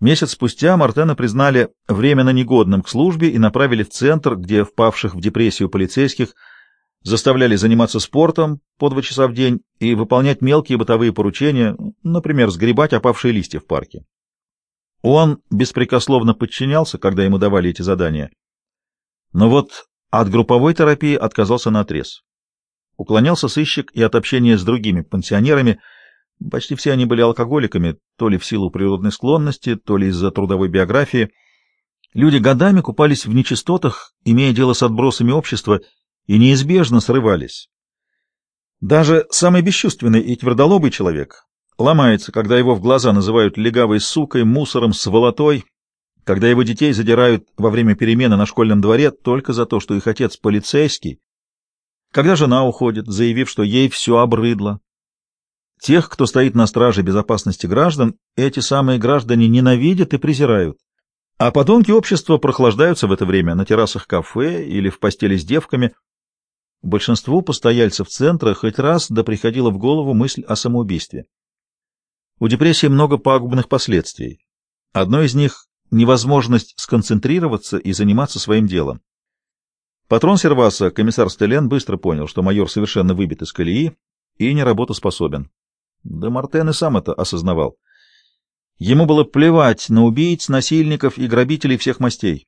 Месяц спустя Мартена признали временно негодным к службе и направили в центр, где впавших в депрессию полицейских заставляли заниматься спортом по два часа в день и выполнять мелкие бытовые поручения, например, сгребать опавшие листья в парке. Он беспрекословно подчинялся, когда ему давали эти задания. Но вот от групповой терапии отказался наотрез. Уклонялся сыщик и от общения с другими пансионерами. Почти все они были алкоголиками, то ли в силу природной склонности, то ли из-за трудовой биографии. Люди годами купались в нечистотах, имея дело с отбросами общества, и неизбежно срывались. Даже самый бесчувственный и твердолобый человек ломается, когда его в глаза называют легавой сукой, мусором, сволотой, когда его детей задирают во время перемены на школьном дворе только за то, что их отец полицейский, когда жена уходит, заявив, что ей все обрыдло. Тех, кто стоит на страже безопасности граждан, эти самые граждане ненавидят и презирают. А подонки общества прохлаждаются в это время на террасах кафе или в постели с девками. Большинству постояльцев центра хоть раз да приходила в голову мысль о самоубийстве. У депрессии много пагубных последствий. Одно из них — невозможность сконцентрироваться и заниматься своим делом. Патрон Серваса, комиссар Стелен, быстро понял, что майор совершенно выбит из колеи и не работоспособен. Да Мартен и сам это осознавал. Ему было плевать на убийц, насильников и грабителей всех мастей.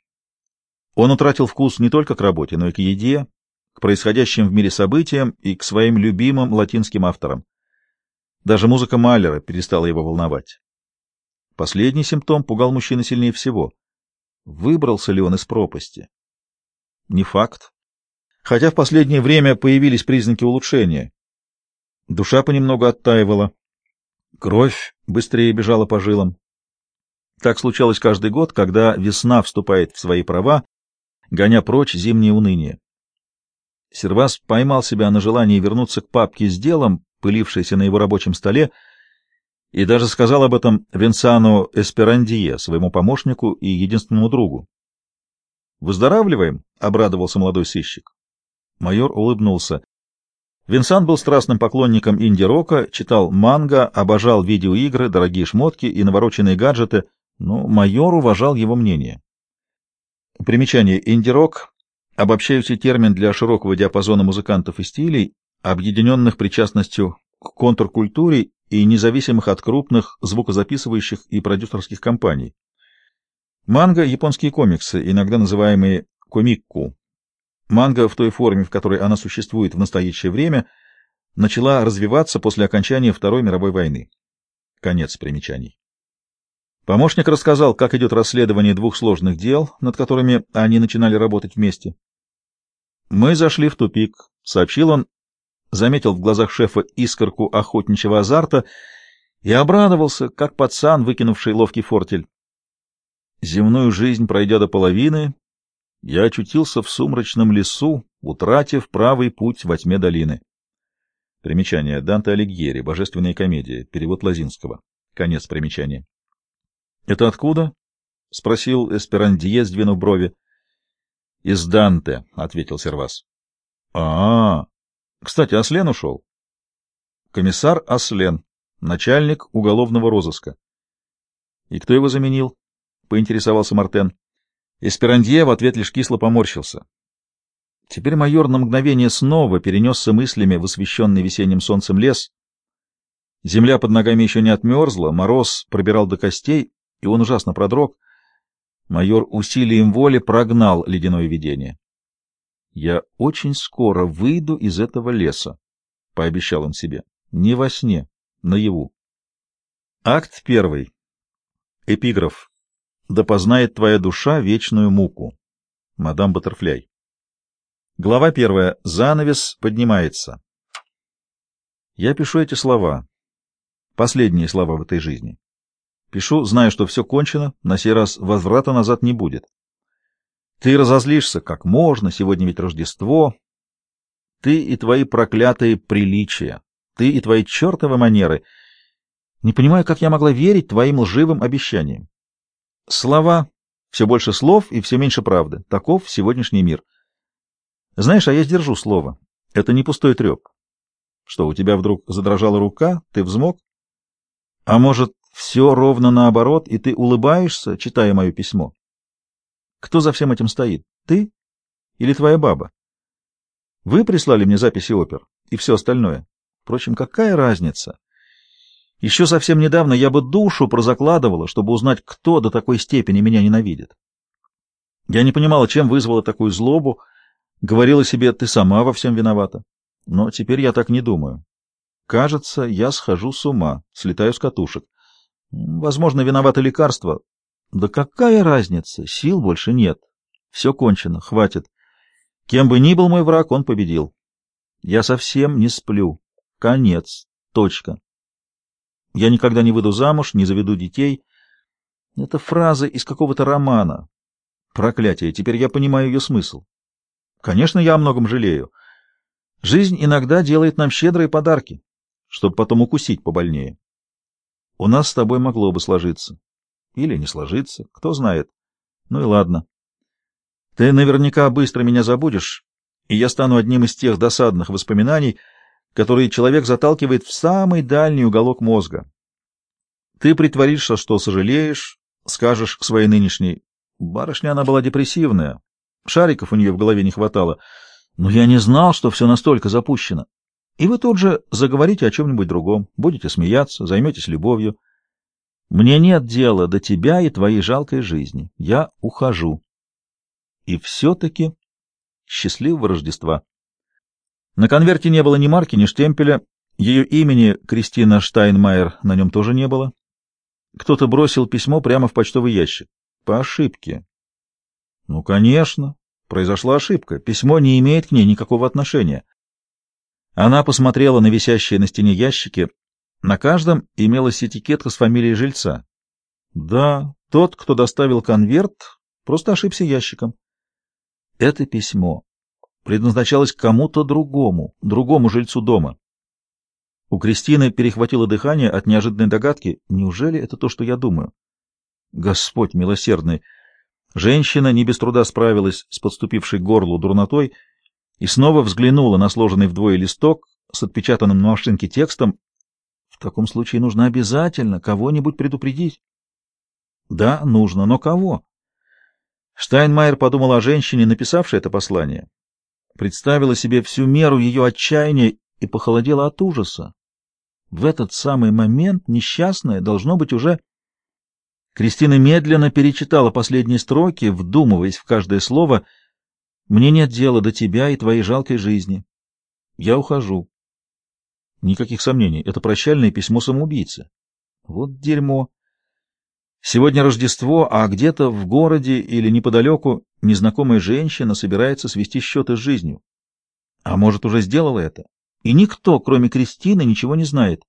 Он утратил вкус не только к работе, но и к еде, к происходящим в мире событиям и к своим любимым латинским авторам. Даже музыка Малера перестала его волновать. Последний симптом пугал мужчину сильнее всего. Выбрался ли он из пропасти? Не факт. Хотя в последнее время появились признаки улучшения. Душа понемногу оттаивала. Кровь быстрее бежала по жилам. Так случалось каждый год, когда весна вступает в свои права, гоня прочь зимнее уныние. Сервас поймал себя на желании вернуться к папке с делом, пылившейся на его рабочем столе, и даже сказал об этом Винсану Эсперандие, своему помощнику и единственному другу. «Выздоравливаем?» — обрадовался молодой сыщик. Майор улыбнулся. Винсан был страстным поклонником инди-рока, читал манго, обожал видеоигры, дорогие шмотки и навороченные гаджеты, но майор уважал его мнение. Примечание инди-рок — обобщающий термин для широкого диапазона музыкантов и стилей, объединенных причастностью к контркультуре и независимых от крупных звукозаписывающих и продюсерских компаний. Манга — японские комиксы, иногда называемые комикку. Манга в той форме, в которой она существует в настоящее время, начала развиваться после окончания Второй мировой войны. Конец примечаний. Помощник рассказал, как идет расследование двух сложных дел, над которыми они начинали работать вместе. «Мы зашли в тупик», — сообщил он, заметил в глазах шефа искорку охотничьего азарта и обрадовался, как пацан, выкинувший ловкий фортель. Земную жизнь пройдя до половины, я очутился в сумрачном лесу, утратив правый путь во тьме долины. Примечание. Данте Алигьери. Божественная комедия. Перевод Лазинского. Конец примечания. — Это откуда? — спросил Эсперандие, сдвинув брови. — Из Данте, — ответил Сервас. — А, кстати, Аслен ушел. Комиссар Аслен, начальник уголовного розыска. И кто его заменил? Поинтересовался Мартен. Эсперандье в ответ лишь кисло поморщился. Теперь майор на мгновение снова перенесся мыслями в освещенный весенним солнцем лес. Земля под ногами еще не отмерзла, мороз пробирал до костей, и он ужасно продрог. Майор усилием воли прогнал ледяное видение. «Я очень скоро выйду из этого леса», — пообещал он себе. «Не во сне, наяву». Акт первый. Эпиграф. «Да познает твоя душа вечную муку». Мадам Баттерфляй. Глава первая. Занавес поднимается. Я пишу эти слова. Последние слова в этой жизни. Пишу, зная, что все кончено, на сей раз возврата назад не будет. Ты разозлишься, как можно, сегодня ведь Рождество. Ты и твои проклятые приличия, ты и твои чертовы манеры. Не понимаю, как я могла верить твоим лживым обещаниям. Слова, все больше слов и все меньше правды. Таков сегодняшний мир. Знаешь, а я сдержу слово. Это не пустой треп. Что, у тебя вдруг задрожала рука, ты взмок? А может, Все ровно наоборот, и ты улыбаешься, читая мое письмо. Кто за всем этим стоит? Ты или твоя баба? Вы прислали мне записи опер и все остальное. Впрочем, какая разница? Еще совсем недавно я бы душу прозакладывала, чтобы узнать, кто до такой степени меня ненавидит. Я не понимала, чем вызвала такую злобу, говорила себе, ты сама во всем виновата. Но теперь я так не думаю. Кажется, я схожу с ума, слетаю с катушек. Возможно, виновато лекарство. Да какая разница, сил больше нет. Все кончено, хватит. Кем бы ни был мой враг, он победил. Я совсем не сплю. Конец. Точка. Я никогда не выйду замуж, не заведу детей. Это фраза из какого-то романа. Проклятие, теперь я понимаю ее смысл. Конечно, я о многом жалею. Жизнь иногда делает нам щедрые подарки, чтобы потом укусить побольнее. У нас с тобой могло бы сложиться. Или не сложиться, кто знает. Ну и ладно. Ты наверняка быстро меня забудешь, и я стану одним из тех досадных воспоминаний, которые человек заталкивает в самый дальний уголок мозга. Ты притворишься, что сожалеешь, скажешь своей нынешней. Барышня она была депрессивная, шариков у нее в голове не хватало, но я не знал, что все настолько запущено. И вы тут же заговорите о чем-нибудь другом, будете смеяться, займетесь любовью. Мне нет дела до тебя и твоей жалкой жизни. Я ухожу. И все-таки счастливого Рождества. На конверте не было ни марки, ни штемпеля. Ее имени Кристина Штайнмайер на нем тоже не было. Кто-то бросил письмо прямо в почтовый ящик. По ошибке. Ну, конечно, произошла ошибка. Письмо не имеет к ней никакого отношения. Она посмотрела на висящие на стене ящики. На каждом имелась этикетка с фамилией жильца. Да, тот, кто доставил конверт, просто ошибся ящиком. Это письмо предназначалось кому-то другому, другому жильцу дома. У Кристины перехватило дыхание от неожиданной догадки. Неужели это то, что я думаю? Господь милосердный! Женщина не без труда справилась с подступившей горлу дурнотой и снова взглянула на сложенный вдвое листок с отпечатанным на машинке текстом. В таком случае нужно обязательно кого-нибудь предупредить. Да, нужно, но кого? Штайнмайер подумал о женщине, написавшей это послание, представила себе всю меру ее отчаяния и похолодела от ужаса. В этот самый момент несчастная должно быть уже... Кристина медленно перечитала последние строки, вдумываясь в каждое слово. «Мне нет дела до тебя и твоей жалкой жизни. Я ухожу». Никаких сомнений, это прощальное письмо самоубийцы. Вот дерьмо. Сегодня Рождество, а где-то в городе или неподалеку незнакомая женщина собирается свести счеты с жизнью. А может, уже сделала это? И никто, кроме Кристины, ничего не знает.